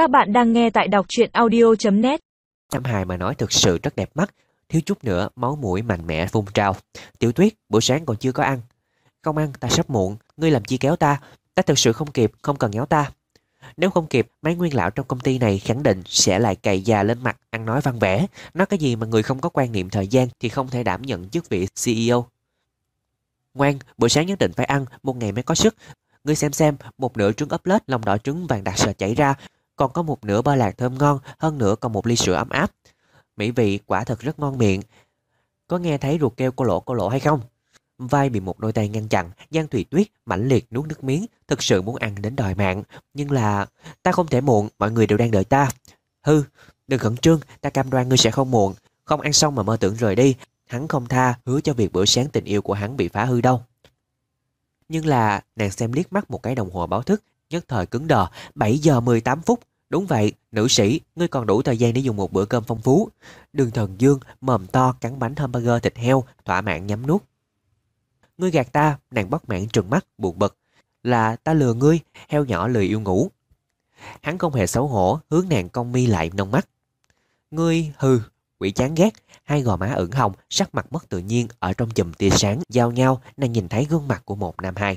Các bạn đang nghe tại đọc truyện audio.net Nam Hài mà nói thực sự rất đẹp mắt, thiếu chút nữa máu mũi mạnh mẽ phun trào. Tiểu tuyết, buổi sáng còn chưa có ăn. Không ăn, ta sắp muộn, ngươi làm chi kéo ta, ta thực sự không kịp, không cần nhéo ta. Nếu không kịp, mấy nguyên lão trong công ty này khẳng định sẽ lại cày già lên mặt, ăn nói văn vẽ. Nói cái gì mà người không có quan niệm thời gian thì không thể đảm nhận chức vị CEO. Ngoan, buổi sáng nhất định phải ăn, một ngày mới có sức. Ngươi xem xem, một nửa trứng ấp lết, lòng đỏ trứng vàng đặc sợ chảy ra, còn có một nửa ba lạc thơm ngon, hơn nữa còn một ly sữa ấm áp. Mỹ vị quả thật rất ngon miệng. Có nghe thấy ruột kêu cô lỗ cô lỗ hay không? Vai bị một đôi tay ngăn chặn, Giang Thủy Tuyết mãnh liệt nuốt nước miếng, thực sự muốn ăn đến đòi mạng. Nhưng là, ta không thể muộn, mọi người đều đang đợi ta. Hư, đừng khẩn trương, ta cam đoan ngươi sẽ không muộn. Không ăn xong mà mơ tưởng rời đi. Hắn không tha, hứa cho việc bữa sáng tình yêu của hắn bị phá hư đâu. Nhưng là, nàng xem liếc mắt một cái đồng hồ báo thức, nhất thời cứng đờ, 7 giờ 18 phút. Đúng vậy, nữ sĩ, ngươi còn đủ thời gian để dùng một bữa cơm phong phú. Đường thần dương, mồm to, cắn bánh hamburger thịt heo, thỏa mãn nhắm nuốt. Ngươi gạt ta, nàng bất mãn trừng mắt, buồn bực. Là ta lừa ngươi, heo nhỏ lười yêu ngủ. Hắn không hề xấu hổ, hướng nàng cong mi lại nông mắt. Ngươi hừ, quỷ chán ghét, hai gò má ửng hồng, sắc mặt mất tự nhiên ở trong chùm tia sáng giao nhau, nàng nhìn thấy gương mặt của một nam hai.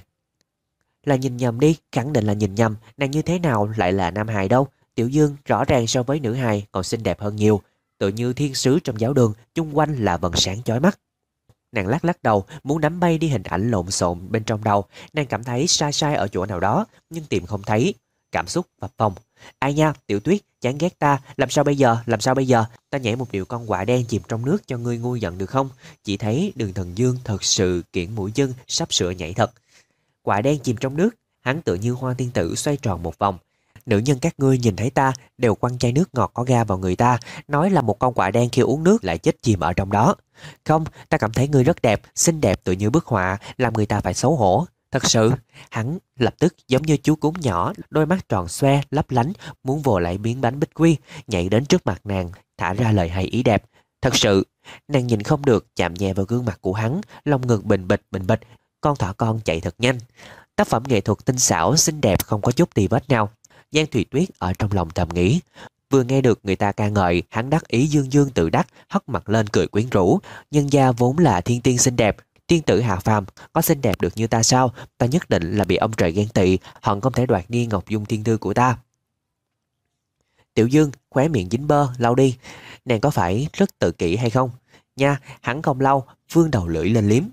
Là nhìn nhầm đi, khẳng định là nhìn nhầm, nàng như thế nào lại là nam hài đâu. Tiểu Dương rõ ràng so với nữ hài còn xinh đẹp hơn nhiều, tự như thiên sứ trong giáo đường, chung quanh là vầng sáng chói mắt. Nàng lắc lắc đầu, muốn nắm bay đi hình ảnh lộn xộn bên trong đầu. Nàng cảm thấy sai sai ở chỗ nào đó, nhưng tìm không thấy. Cảm xúc và phòng. Ai nha, tiểu tuyết, chán ghét ta, làm sao bây giờ, làm sao bây giờ? Ta nhảy một điệu con quạ đen chìm trong nước cho ngươi ngu giận được không? Chỉ thấy đường thần dương thật sự kiển mũi chân, sắp sửa nhảy thật. Quạ đen chìm trong nước, hắn tự như hoa tiên tử xoay tròn một vòng. Nữ nhân các ngươi nhìn thấy ta đều quăng chai nước ngọt có ga vào người ta, nói là một con quạ đen khi uống nước lại chết chìm ở trong đó. Không, ta cảm thấy ngươi rất đẹp, xinh đẹp tự như bức họa, làm người ta phải xấu hổ. Thật sự, hắn lập tức giống như chú cún nhỏ, đôi mắt tròn xoe, lấp lánh, muốn vồ lại miếng bánh bích quy, nhảy đến trước mặt nàng, thả ra lời hay ý đẹp. Thật sự, nàng nhìn không được, chạm nhẹ vào gương mặt của hắn, lòng ngực bình bịch bình bịch, con thỏ con chạy thật nhanh. Tác phẩm nghệ thuật tinh xảo, xinh đẹp không có chút tì vết nào. Giang Thùy Tuyết ở trong lòng thầm nghĩ, vừa nghe được người ta ca ngợi, hắn đắc ý dương dương tự đắc, hất mặt lên cười quyến rũ. Nhân gia vốn là thiên tiên xinh đẹp, tiên tử hạ phàm, có xinh đẹp được như ta sao? Ta nhất định là bị ông trời ghen tị, hận không thể đoạt đi ngọc dung thiên thư của ta. Tiểu Dương, khóe miệng dính bơ, lau đi. Nàng có phải rất tự kỷ hay không? Nha, hắn không lau, vương đầu lưỡi lên liếm.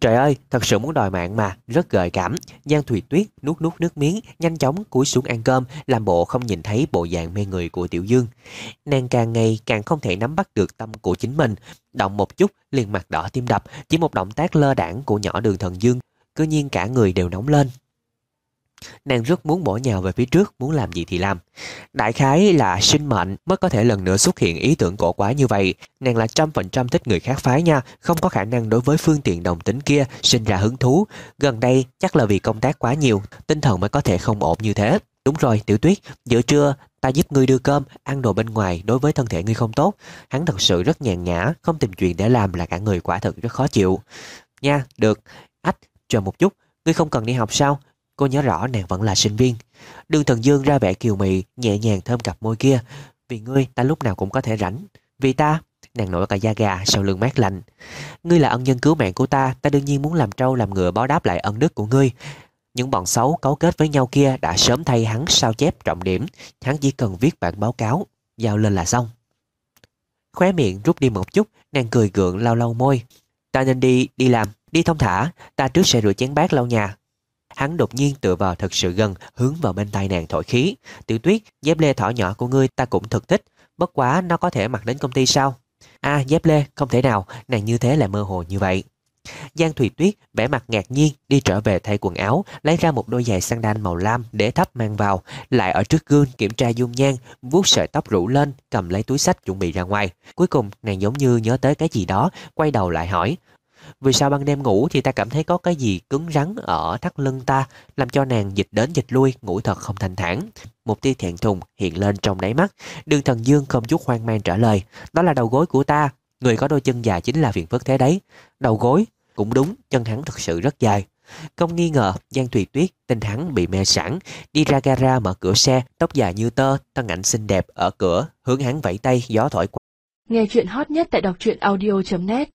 Trời ơi, thật sự muốn đòi mạng mà, rất gợi cảm. Giang Thùy Tuyết nuốt nuốt nước miếng, nhanh chóng cúi xuống ăn cơm, làm bộ không nhìn thấy bộ dạng mê người của Tiểu Dương. Nàng càng ngày càng không thể nắm bắt được tâm của chính mình. Động một chút, liền mặt đỏ tim đập, chỉ một động tác lơ đảng của nhỏ đường thần Dương, cứ nhiên cả người đều nóng lên. Nàng rất muốn bỏ nhào về phía trước, muốn làm gì thì làm. Đại khái là sinh mệnh mới có thể lần nữa xuất hiện ý tưởng cổ quá như vậy. Nàng là trăm phần trăm thích người khác phái nha, không có khả năng đối với phương tiện đồng tính kia sinh ra hứng thú. Gần đây chắc là vì công tác quá nhiều, tinh thần mới có thể không ổn như thế. Đúng rồi, tiểu tuyết, giữa trưa ta giúp ngươi đưa cơm, ăn đồ bên ngoài đối với thân thể ngươi không tốt. Hắn thật sự rất nhàn nhã, không tìm chuyện để làm là cả người quả thật rất khó chịu. Nha, được. Ách, chờ một chút, ngươi không cần đi học sao? Cô nhớ rõ nàng vẫn là sinh viên. Đường thần dương ra vẻ kiều mị, nhẹ nhàng thơm cặp môi kia. Vì ngươi, ta lúc nào cũng có thể rảnh. Vì ta, nàng nổi cả da gà sau lưng mát lạnh. Ngươi là ân nhân cứu mạng của ta, ta đương nhiên muốn làm trâu làm ngựa báo đáp lại ân đức của ngươi. Những bọn xấu cấu kết với nhau kia đã sớm thay hắn sao chép trọng điểm. Hắn chỉ cần viết bản báo cáo, giao lên là xong. Khóe miệng rút đi một chút, nàng cười gượng lau lau môi. Ta nên đi, đi làm, đi thông thả, ta trước sẽ rửa chén bát lau nhà, Hắn đột nhiên tựa vào thật sự gần, hướng vào bên tai nàng thổi khí. Tiểu tuyết, dép lê thỏ nhỏ của ngươi ta cũng thật thích. Bất quá nó có thể mặc đến công ty sao? À, dép lê, không thể nào, nàng như thế là mơ hồ như vậy. Giang Thùy Tuyết vẻ mặt ngạc nhiên đi trở về thay quần áo, lấy ra một đôi giày sandal màu lam để thấp mang vào, lại ở trước gương kiểm tra dung nhan, vuốt sợi tóc rủ lên, cầm lấy túi sách chuẩn bị ra ngoài. Cuối cùng nàng giống như nhớ tới cái gì đó, quay đầu lại hỏi, vì sao ban đêm ngủ thì ta cảm thấy có cái gì cứng rắn ở thắt lưng ta, làm cho nàng dịch đến dịch lui, ngủ thật không thành thản. Một tia thẹn thùng hiện lên trong đáy mắt. Đường thần dương không chút hoang mang trả lời. Đó là đầu gối của ta. Người có đôi chân dài chính là phiền phức thế đấy. Đầu gối, cũng đúng, chân hắn thật sự rất dài. Không nghi ngờ, Giang Thùy Tuyết tin hắn bị mê sẵn, đi ra gara mở cửa xe, tóc dài như tơ, thân ảnh xinh đẹp ở cửa, hướng hắn vẫy tay, gió thổi qua. Nghe chuyện hot nhất tại đọc truyện audio.net